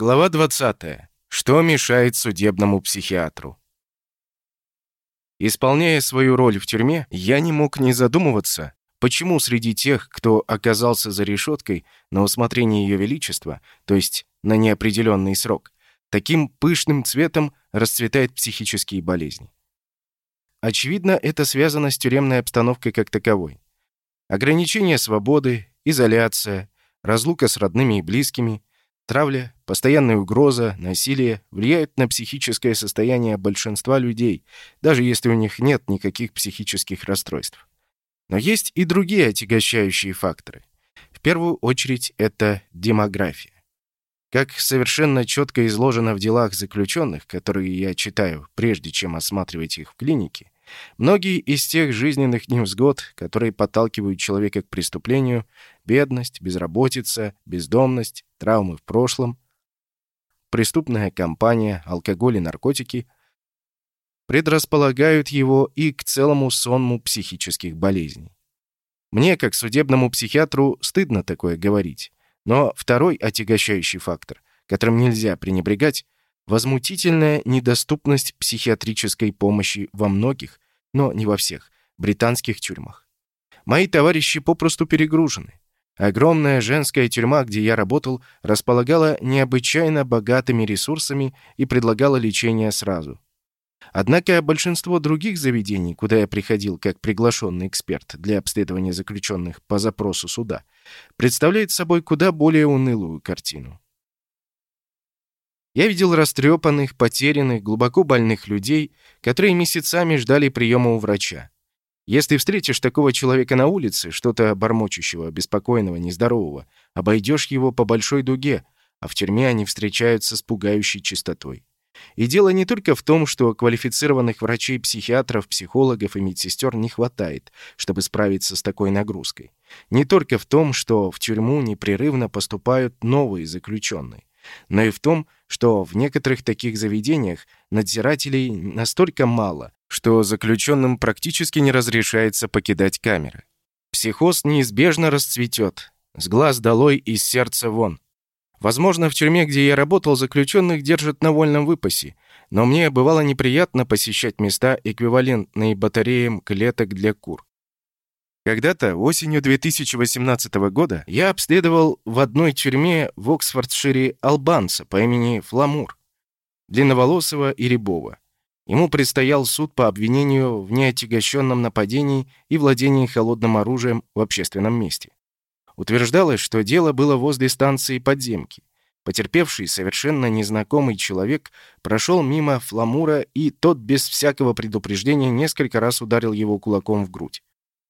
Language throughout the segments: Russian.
Глава 20. Что мешает судебному психиатру? Исполняя свою роль в тюрьме, я не мог не задумываться, почему среди тех, кто оказался за решеткой на усмотрение Ее Величества, то есть на неопределенный срок, таким пышным цветом расцветают психические болезни. Очевидно, это связано с тюремной обстановкой как таковой. Ограничение свободы, изоляция, разлука с родными и близкими, травля, постоянная угроза, насилие влияют на психическое состояние большинства людей, даже если у них нет никаких психических расстройств. Но есть и другие отягощающие факторы. В первую очередь это демография. Как совершенно четко изложено в делах заключенных, которые я читаю, прежде чем осматривать их в клинике, многие из тех жизненных невзгод, которые подталкивают человека к преступлению, бедность, безработица, бездомность, травмы в прошлом, преступная кампания, алкоголь и наркотики, предрасполагают его и к целому сонму психических болезней. Мне, как судебному психиатру, стыдно такое говорить. Но второй отягощающий фактор, которым нельзя пренебрегать, возмутительная недоступность психиатрической помощи во многих, но не во всех, британских тюрьмах. Мои товарищи попросту перегружены. Огромная женская тюрьма, где я работал, располагала необычайно богатыми ресурсами и предлагала лечение сразу. Однако большинство других заведений, куда я приходил как приглашенный эксперт для обследования заключенных по запросу суда, представляет собой куда более унылую картину. Я видел растрепанных, потерянных, глубоко больных людей, которые месяцами ждали приема у врача. Если встретишь такого человека на улице, что-то бормочущего, беспокойного, нездорового, обойдешь его по большой дуге, а в тюрьме они встречаются с пугающей чистотой. И дело не только в том, что квалифицированных врачей, психиатров, психологов и медсестер не хватает, чтобы справиться с такой нагрузкой. Не только в том, что в тюрьму непрерывно поступают новые заключенные, но и в том, что в некоторых таких заведениях надзирателей настолько мало, что заключенным практически не разрешается покидать камеры. Психоз неизбежно расцветет. С глаз долой и с сердца вон. Возможно, в тюрьме, где я работал, заключенных держат на вольном выпасе, но мне бывало неприятно посещать места, эквивалентные батареям клеток для кур. Когда-то, осенью 2018 года, я обследовал в одной тюрьме в Оксфордшире албанца по имени Фламур, длинноволосого и рябого. Ему предстоял суд по обвинению в неотягощенном нападении и владении холодным оружием в общественном месте. Утверждалось, что дело было возле станции подземки. Потерпевший, совершенно незнакомый человек прошел мимо Фламура, и тот без всякого предупреждения несколько раз ударил его кулаком в грудь.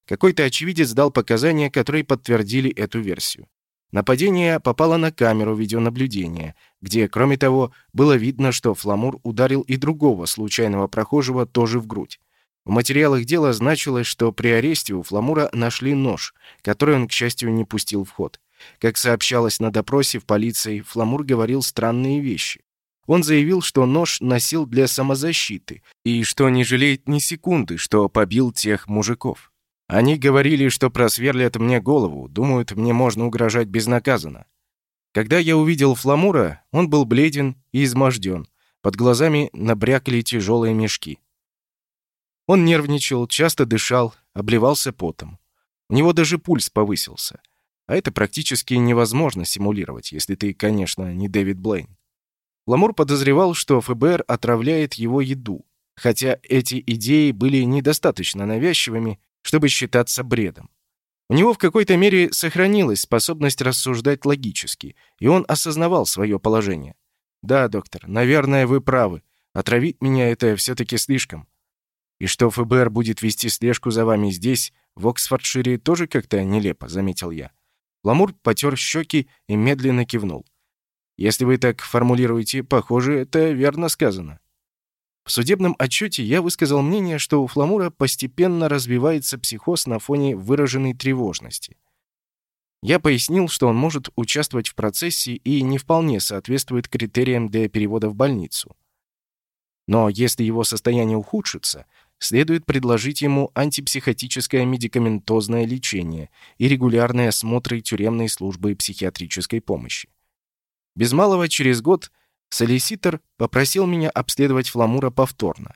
Какой-то очевидец дал показания, которые подтвердили эту версию. Нападение попало на камеру видеонаблюдения, где, кроме того, было видно, что Фламур ударил и другого случайного прохожего тоже в грудь. В материалах дела значилось, что при аресте у Фламура нашли нож, который он, к счастью, не пустил в ход. Как сообщалось на допросе в полиции, Фламур говорил странные вещи. Он заявил, что нож носил для самозащиты и что не жалеет ни секунды, что побил тех мужиков. Они говорили, что просверлят мне голову, думают, мне можно угрожать безнаказанно. Когда я увидел Фламура, он был бледен и изможден. Под глазами набрякли тяжелые мешки. Он нервничал, часто дышал, обливался потом. У него даже пульс повысился. А это практически невозможно симулировать, если ты, конечно, не Дэвид Блейн. Ламур подозревал, что ФБР отравляет его еду, хотя эти идеи были недостаточно навязчивыми, чтобы считаться бредом. У него в какой-то мере сохранилась способность рассуждать логически, и он осознавал свое положение. «Да, доктор, наверное, вы правы. Отравить меня — это все-таки слишком. И что ФБР будет вести слежку за вами здесь, в Оксфордшире, тоже как-то нелепо, заметил я. Ламур потер щеки и медленно кивнул. Если вы так формулируете, похоже, это верно сказано. В судебном отчете я высказал мнение, что у Фламура постепенно развивается психоз на фоне выраженной тревожности. Я пояснил, что он может участвовать в процессе и не вполне соответствует критериям для перевода в больницу. Но если его состояние ухудшится, следует предложить ему антипсихотическое медикаментозное лечение и регулярные осмотры тюремной службы психиатрической помощи. Без малого через год солиситор попросил меня обследовать Фламура повторно.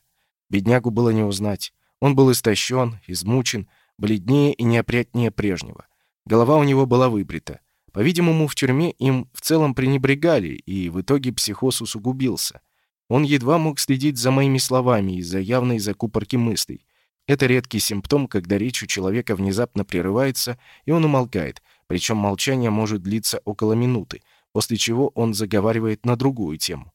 Беднягу было не узнать. Он был истощен, измучен, бледнее и неопрятнее прежнего. Голова у него была выбрита. По-видимому, в тюрьме им в целом пренебрегали, и в итоге психоз усугубился. Он едва мог следить за моими словами из-за явной закупорки мыслей. Это редкий симптом, когда речь у человека внезапно прерывается, и он умолкает, причем молчание может длиться около минуты, после чего он заговаривает на другую тему.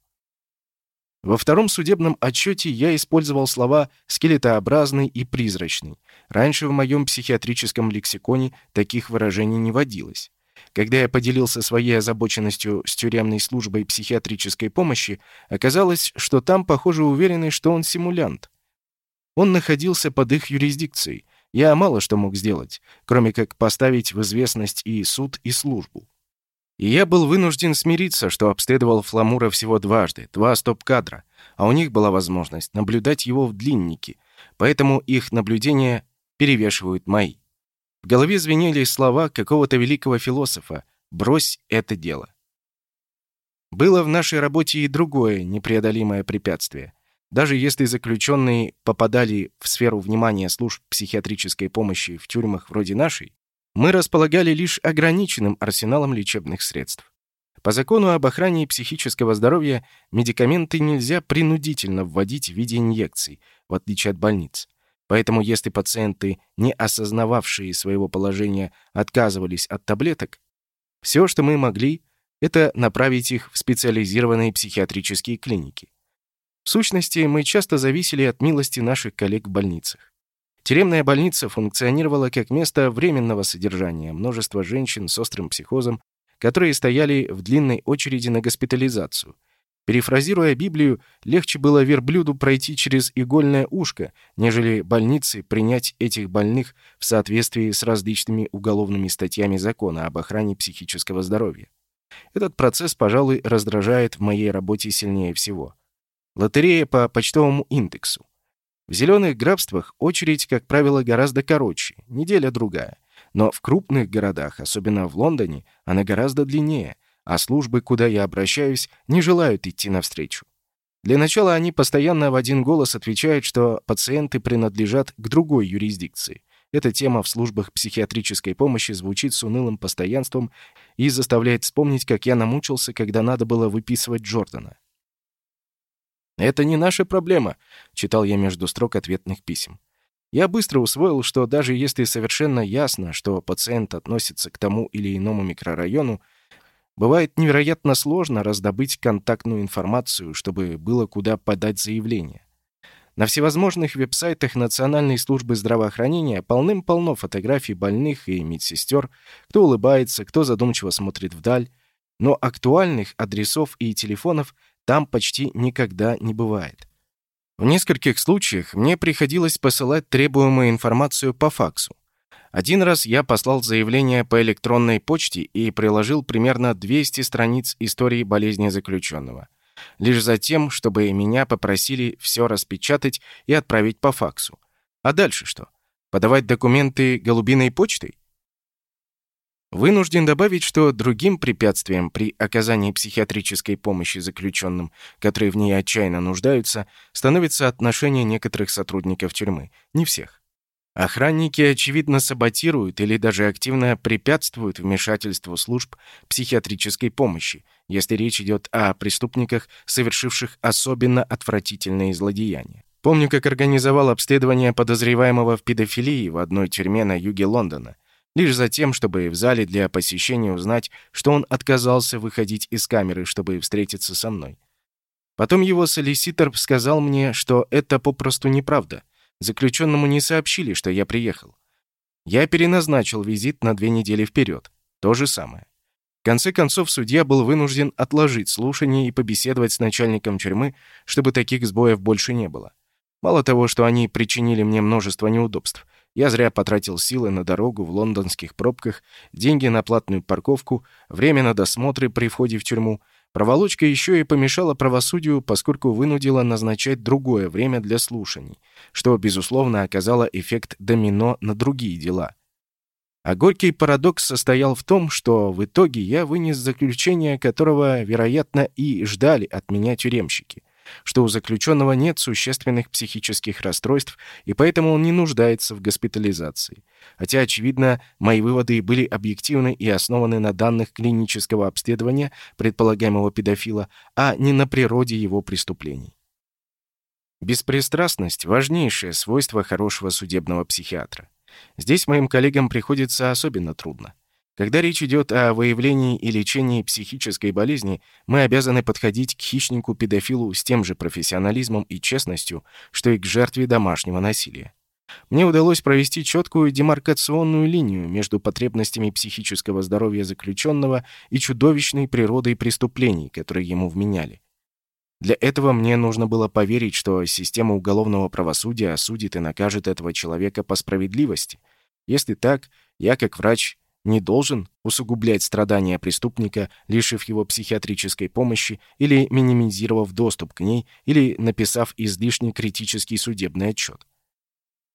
Во втором судебном отчете я использовал слова «скелетообразный» и «призрачный». Раньше в моем психиатрическом лексиконе таких выражений не водилось. Когда я поделился своей озабоченностью с тюремной службой психиатрической помощи, оказалось, что там, похоже, уверены, что он симулянт. Он находился под их юрисдикцией. Я мало что мог сделать, кроме как поставить в известность и суд, и службу. И я был вынужден смириться, что обследовал Фламура всего дважды, два стоп-кадра, а у них была возможность наблюдать его в длиннике, поэтому их наблюдения перевешивают мои. В голове звенели слова какого-то великого философа «брось это дело». Было в нашей работе и другое непреодолимое препятствие. Даже если заключенные попадали в сферу внимания служб психиатрической помощи в тюрьмах вроде нашей, мы располагали лишь ограниченным арсеналом лечебных средств. По закону об охране психического здоровья медикаменты нельзя принудительно вводить в виде инъекций, в отличие от больниц. Поэтому если пациенты, не осознававшие своего положения, отказывались от таблеток, все, что мы могли, это направить их в специализированные психиатрические клиники. В сущности, мы часто зависели от милости наших коллег в больницах. Тюремная больница функционировала как место временного содержания множества женщин с острым психозом, которые стояли в длинной очереди на госпитализацию. Перефразируя Библию, легче было верблюду пройти через игольное ушко, нежели больнице принять этих больных в соответствии с различными уголовными статьями закона об охране психического здоровья. Этот процесс, пожалуй, раздражает в моей работе сильнее всего. Лотерея по почтовому индексу. В зеленых графствах очередь, как правило, гораздо короче, неделя-другая. Но в крупных городах, особенно в Лондоне, она гораздо длиннее, а службы, куда я обращаюсь, не желают идти навстречу. Для начала они постоянно в один голос отвечают, что пациенты принадлежат к другой юрисдикции. Эта тема в службах психиатрической помощи звучит с унылым постоянством и заставляет вспомнить, как я намучился, когда надо было выписывать Джордана. «Это не наша проблема», — читал я между строк ответных писем. Я быстро усвоил, что даже если совершенно ясно, что пациент относится к тому или иному микрорайону, бывает невероятно сложно раздобыть контактную информацию, чтобы было куда подать заявление. На всевозможных веб-сайтах Национальной службы здравоохранения полным-полно фотографий больных и медсестер, кто улыбается, кто задумчиво смотрит вдаль, но актуальных адресов и телефонов там почти никогда не бывает. В нескольких случаях мне приходилось посылать требуемую информацию по факсу. Один раз я послал заявление по электронной почте и приложил примерно 200 страниц истории болезни заключенного. Лишь за тем, чтобы меня попросили все распечатать и отправить по факсу. А дальше что? Подавать документы голубиной почтой? Вынужден добавить, что другим препятствием при оказании психиатрической помощи заключенным, которые в ней отчаянно нуждаются, становится отношение некоторых сотрудников тюрьмы, не всех. Охранники, очевидно, саботируют или даже активно препятствуют вмешательству служб психиатрической помощи, если речь идет о преступниках, совершивших особенно отвратительные злодеяния. Помню, как организовал обследование подозреваемого в педофилии в одной тюрьме на юге Лондона – лишь за тем, чтобы в зале для посещения узнать, что он отказался выходить из камеры, чтобы встретиться со мной. Потом его солиситор сказал мне, что это попросту неправда. Заключенному не сообщили, что я приехал. Я переназначил визит на две недели вперед. То же самое. В конце концов, судья был вынужден отложить слушание и побеседовать с начальником тюрьмы, чтобы таких сбоев больше не было. Мало того, что они причинили мне множество неудобств, я зря потратил силы на дорогу в лондонских пробках, деньги на платную парковку, время на досмотры при входе в тюрьму. Проволочка еще и помешала правосудию, поскольку вынудила назначать другое время для слушаний, что, безусловно, оказало эффект домино на другие дела. А горький парадокс состоял в том, что в итоге я вынес заключение, которого, вероятно, и ждали от меня тюремщики что у заключенного нет существенных психических расстройств, и поэтому он не нуждается в госпитализации. Хотя, очевидно, мои выводы были объективны и основаны на данных клинического обследования предполагаемого педофила, а не на природе его преступлений. Беспристрастность – важнейшее свойство хорошего судебного психиатра. Здесь моим коллегам приходится особенно трудно. Когда речь идет о выявлении и лечении психической болезни, мы обязаны подходить к хищнику-педофилу с тем же профессионализмом и честностью, что и к жертве домашнего насилия. Мне удалось провести четкую демаркационную линию между потребностями психического здоровья заключенного и чудовищной природой преступлений, которые ему вменяли. Для этого мне нужно было поверить, что система уголовного правосудия осудит и накажет этого человека по справедливости. Если так, я, как врач, не должен усугублять страдания преступника, лишив его психиатрической помощи или минимизировав доступ к ней, или написав излишне критический судебный отчет.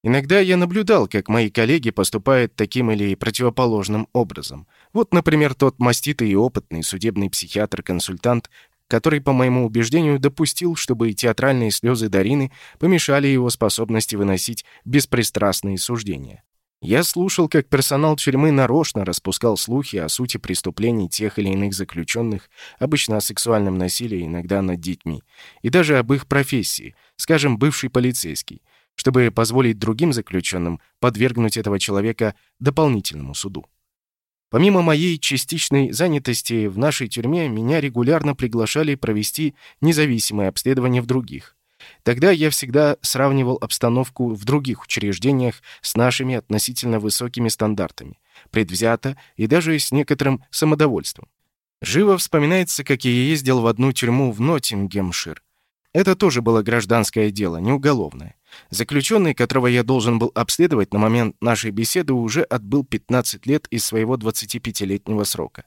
Иногда я наблюдал, как мои коллеги поступают таким или противоположным образом. Вот, например, тот маститый и опытный судебный психиатр-консультант, который, по моему убеждению, допустил, чтобы театральные слезы Дарины помешали его способности выносить беспристрастные суждения. Я слушал, как персонал тюрьмы нарочно распускал слухи о сути преступлений тех или иных заключенных, обычно о сексуальном насилии, иногда над детьми, и даже об их профессии, скажем, бывший полицейский, чтобы позволить другим заключенным подвергнуть этого человека дополнительному суду. Помимо моей частичной занятости в нашей тюрьме, меня регулярно приглашали провести независимые обследования в других. Тогда я всегда сравнивал обстановку в других учреждениях с нашими относительно высокими стандартами, предвзято и даже с некоторым самодовольством. Живо вспоминается, как я ездил в одну тюрьму в Ноттингемшир. Это тоже было гражданское дело, не уголовное. Заключенный, которого я должен был обследовать на момент нашей беседы, уже отбыл 15 лет из своего 25-летнего срока.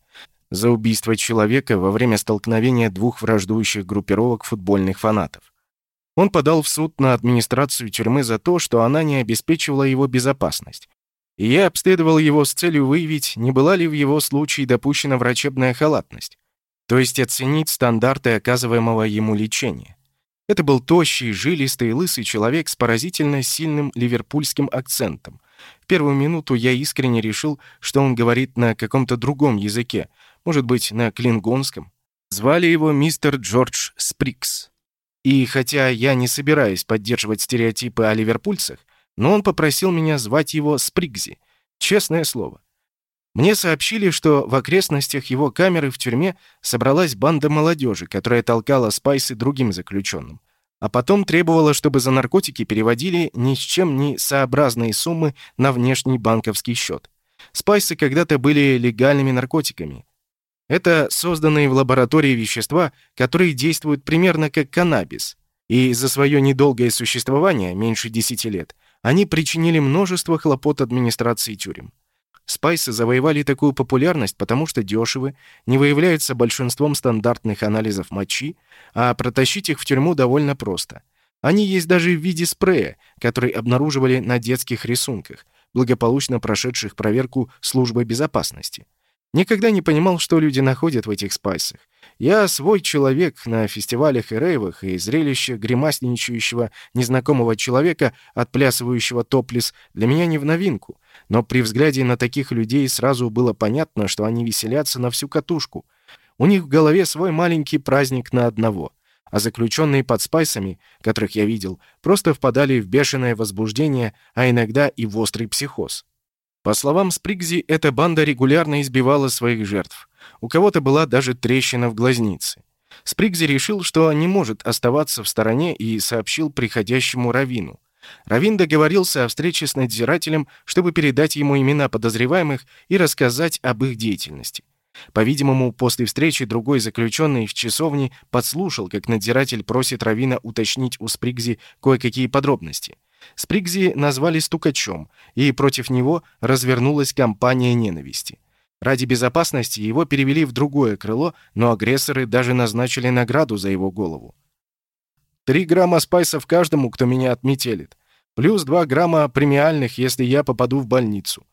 За убийство человека во время столкновения двух враждующих группировок футбольных фанатов. Он подал в суд на администрацию тюрьмы за то, что она не обеспечивала его безопасность. И я обследовал его с целью выявить, не была ли в его случае допущена врачебная халатность, то есть оценить стандарты оказываемого ему лечения. Это был тощий, жилистый, лысый человек с поразительно сильным ливерпульским акцентом. В первую минуту я искренне решил, что он говорит на каком-то другом языке, может быть, на клингонском. Звали его мистер Джордж Сприкс. И хотя я не собираюсь поддерживать стереотипы о ливерпульцах, но он попросил меня звать его Спригзи. Честное слово. Мне сообщили, что в окрестностях его камеры в тюрьме собралась банда молодежи, которая толкала спайсы другим заключенным. А потом требовала, чтобы за наркотики переводили ни с чем не сообразные суммы на внешний банковский счет. Спайсы когда-то были легальными наркотиками, это созданные в лаборатории вещества, которые действуют примерно как каннабис. И за свое недолгое существование, меньше 10 лет, они причинили множество хлопот администрации тюрем. Спайсы завоевали такую популярность, потому что дешевы, не выявляются большинством стандартных анализов мочи, а протащить их в тюрьму довольно просто. Они есть даже в виде спрея, который обнаруживали на детских рисунках, благополучно прошедших проверку службы безопасности. Никогда не понимал, что люди находят в этих спайсах. Я свой человек на фестивалях и рейвах, и зрелище гримасничающего незнакомого человека, отплясывающего топлис, для меня не в новинку. Но при взгляде на таких людей сразу было понятно, что они веселятся на всю катушку. У них в голове свой маленький праздник на одного. А заключенные под спайсами, которых я видел, просто впадали в бешеное возбуждение, а иногда и в острый психоз. По словам Спригзи, эта банда регулярно избивала своих жертв. У кого-то была даже трещина в глазнице. Спригзи решил, что не может оставаться в стороне и сообщил приходящему Равину. Равин договорился о встрече с надзирателем, чтобы передать ему имена подозреваемых и рассказать об их деятельности. По-видимому, после встречи другой заключенный в часовне подслушал, как надзиратель просит Равина уточнить у Спригзи кое-какие подробности. Спригзи назвали стукачом, и против него развернулась кампания ненависти. Ради безопасности его перевели в другое крыло, но агрессоры даже назначили награду за его голову. Три грамма спайсов каждому, кто меня отметелит. Плюс два грамма премиальных, если я попаду в больницу.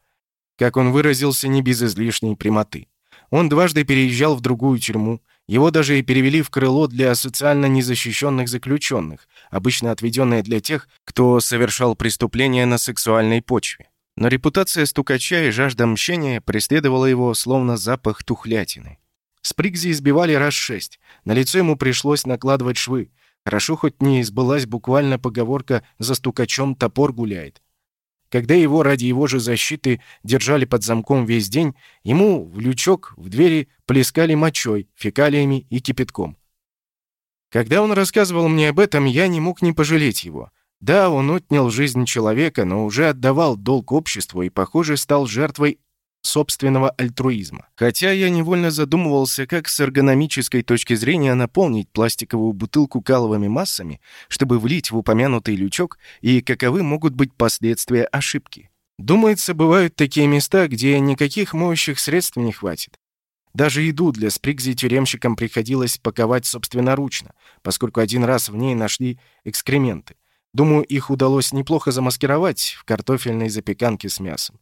как он выразился, не без излишней прямоты. Он дважды переезжал в другую тюрьму, его даже и перевели в крыло для социально незащищенных заключенных, обычно отведенное для тех, кто совершал преступления на сексуальной почве. Но репутация стукача и жажда мщения преследовала его, словно запах тухлятины. Спригзи избивали раз шесть. На лицо ему пришлось накладывать швы. Хорошо хоть не сбылась буквально поговорка «за стукачом топор гуляет». Когда его ради его же защиты держали под замком весь день, ему в лючок в двери плескали мочой, фекалиями и кипятком. Когда он рассказывал мне об этом, я не мог не пожалеть его. Да, он отнял жизнь человека, но уже отдавал долг обществу и, похоже, стал жертвой собственного альтруизма. Хотя я невольно задумывался, как с эргономической точки зрения наполнить пластиковую бутылку каловыми массами, чтобы влить в упомянутый лючок, и каковы могут быть последствия ошибки. Думается, бывают такие места, где никаких моющих средств не хватит. Даже еду для спригзи тюремщикам приходилось паковать собственноручно, поскольку один раз в ней нашли экскременты. Думаю, их удалось неплохо замаскировать в картофельной запеканке с мясом.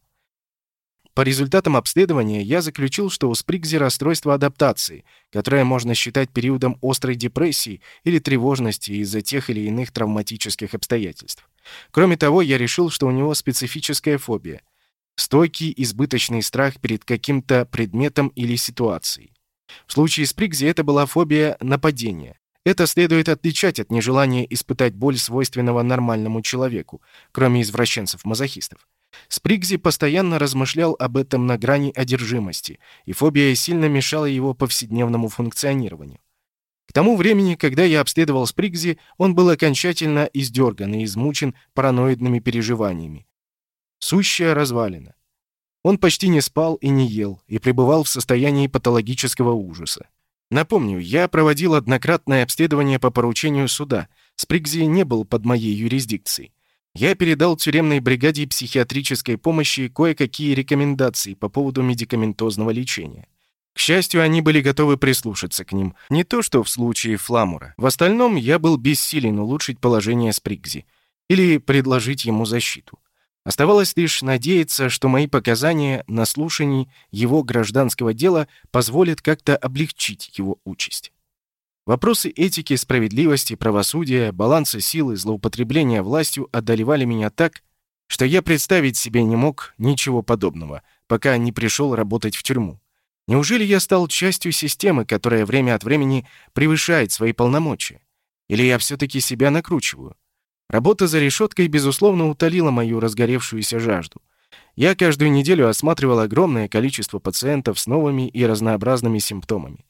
По результатам обследования я заключил, что у Спригзи расстройство адаптации, которое можно считать периодом острой депрессии или тревожности из-за тех или иных травматических обстоятельств. Кроме того, я решил, что у него специфическая фобия – стойкий избыточный страх перед каким-то предметом или ситуацией. В случае с Пригзи это была фобия нападения. Это следует отличать от нежелания испытать боль, свойственного нормальному человеку, кроме извращенцев-мазохистов. Спригзи постоянно размышлял об этом на грани одержимости, и фобия сильно мешала его повседневному функционированию. К тому времени, когда я обследовал Спригзи, он был окончательно издерган и измучен параноидными переживаниями. Сущая развалина. Он почти не спал и не ел, и пребывал в состоянии патологического ужаса. Напомню, я проводил однократное обследование по поручению суда. Спригзи не был под моей юрисдикцией. Я передал тюремной бригаде психиатрической помощи кое-какие рекомендации по поводу медикаментозного лечения. К счастью, они были готовы прислушаться к ним. Не то, что в случае Фламура. В остальном я был бессилен улучшить положение Спригзи или предложить ему защиту. Оставалось лишь надеяться, что мои показания на слушании его гражданского дела позволят как-то облегчить его участь. Вопросы этики, справедливости, правосудия, баланса силы, злоупотребления властью одолевали меня так, что я представить себе не мог ничего подобного, пока не пришел работать в тюрьму. Неужели я стал частью системы, которая время от времени превышает свои полномочия? Или я все-таки себя накручиваю? Работа за решеткой, безусловно, утолила мою разгоревшуюся жажду. Я каждую неделю осматривал огромное количество пациентов с новыми и разнообразными симптомами.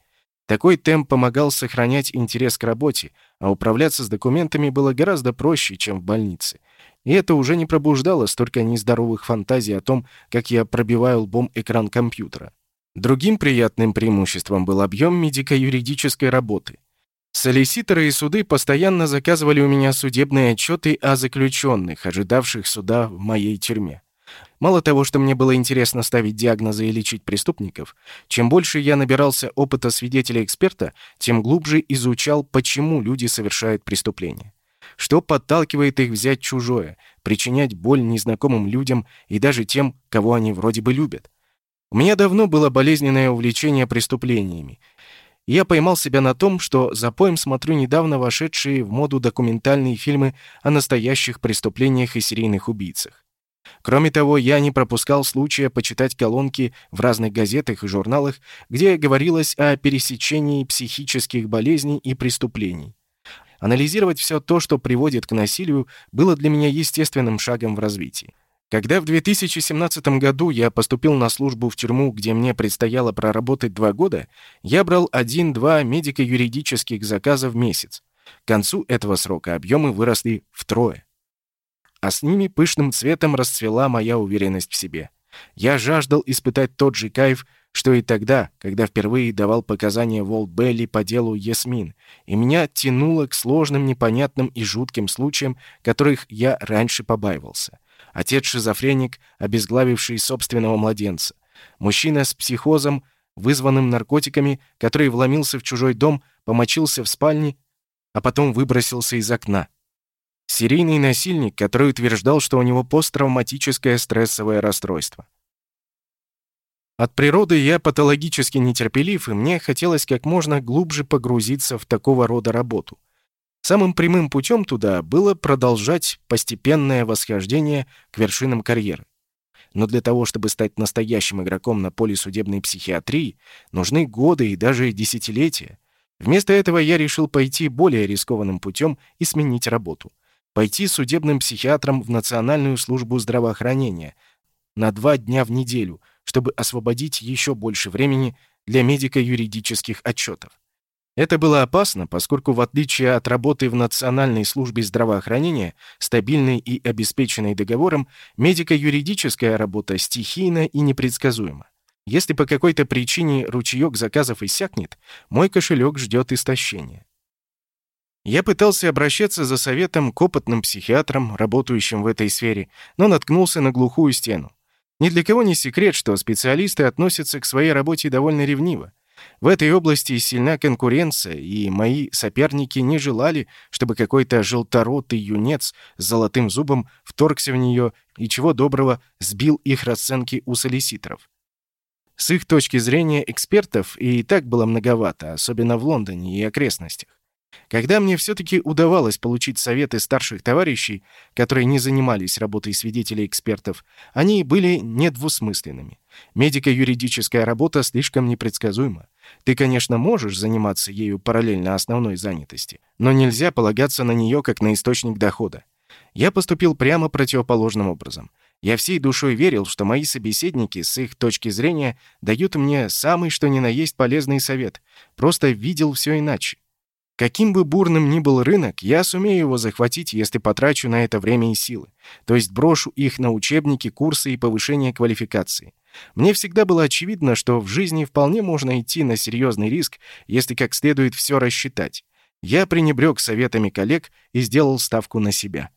Такой темп помогал сохранять интерес к работе, а управляться с документами было гораздо проще, чем в больнице. И это уже не пробуждало столько нездоровых фантазий о том, как я пробиваю лбом экран компьютера. Другим приятным преимуществом был объем медико-юридической работы. Солиситоры и суды постоянно заказывали у меня судебные отчеты о заключенных, ожидавших суда в моей тюрьме. Мало того, что мне было интересно ставить диагнозы и лечить преступников, чем больше я набирался опыта свидетеля-эксперта, тем глубже изучал, почему люди совершают преступления. Что подталкивает их взять чужое, причинять боль незнакомым людям и даже тем, кого они вроде бы любят. У меня давно было болезненное увлечение преступлениями. я поймал себя на том, что за поем смотрю недавно вошедшие в моду документальные фильмы о настоящих преступлениях и серийных убийцах. Кроме того, я не пропускал случая почитать колонки в разных газетах и журналах, где говорилось о пересечении психических болезней и преступлений. Анализировать все то, что приводит к насилию, было для меня естественным шагом в развитии. Когда в 2017 году я поступил на службу в тюрьму, где мне предстояло проработать два года, я брал один-два медико-юридических заказа в месяц. К концу этого срока объемы выросли втрое а с ними пышным цветом расцвела моя уверенность в себе. Я жаждал испытать тот же кайф, что и тогда, когда впервые давал показания Волт Белли по делу Ясмин, и меня тянуло к сложным, непонятным и жутким случаям, которых я раньше побаивался. Отец-шизофреник, обезглавивший собственного младенца. Мужчина с психозом, вызванным наркотиками, который вломился в чужой дом, помочился в спальне, а потом выбросился из окна. Серийный насильник, который утверждал, что у него посттравматическое стрессовое расстройство. От природы я патологически нетерпелив, и мне хотелось как можно глубже погрузиться в такого рода работу. Самым прямым путем туда было продолжать постепенное восхождение к вершинам карьеры. Но для того, чтобы стать настоящим игроком на поле судебной психиатрии, нужны годы и даже десятилетия. Вместо этого я решил пойти более рискованным путем и сменить работу. Пойти судебным психиатром в Национальную службу здравоохранения на два дня в неделю, чтобы освободить еще больше времени для медико-юридических отчетов. Это было опасно, поскольку в отличие от работы в Национальной службе здравоохранения, стабильной и обеспеченной договором, медико-юридическая работа стихийна и непредсказуема. Если по какой-то причине ручеек заказов иссякнет, мой кошелек ждет истощения. Я пытался обращаться за советом к опытным психиатрам, работающим в этой сфере, но наткнулся на глухую стену. Ни для кого не секрет, что специалисты относятся к своей работе довольно ревниво. В этой области сильна конкуренция, и мои соперники не желали, чтобы какой-то желторотый юнец с золотым зубом вторгся в нее и чего доброго сбил их расценки у солиситоров. С их точки зрения экспертов и так было многовато, особенно в Лондоне и окрестностях. Когда мне все-таки удавалось получить советы старших товарищей, которые не занимались работой свидетелей-экспертов, они были недвусмысленными. Медико-юридическая работа слишком непредсказуема. Ты, конечно, можешь заниматься ею параллельно основной занятости, но нельзя полагаться на нее как на источник дохода. Я поступил прямо противоположным образом. Я всей душой верил, что мои собеседники, с их точки зрения, дают мне самый что ни на есть полезный совет. Просто видел все иначе. Каким бы бурным ни был рынок, я сумею его захватить, если потрачу на это время и силы. То есть брошу их на учебники, курсы и повышение квалификации. Мне всегда было очевидно, что в жизни вполне можно идти на серьезный риск, если как следует все рассчитать. Я пренебрег советами коллег и сделал ставку на себя.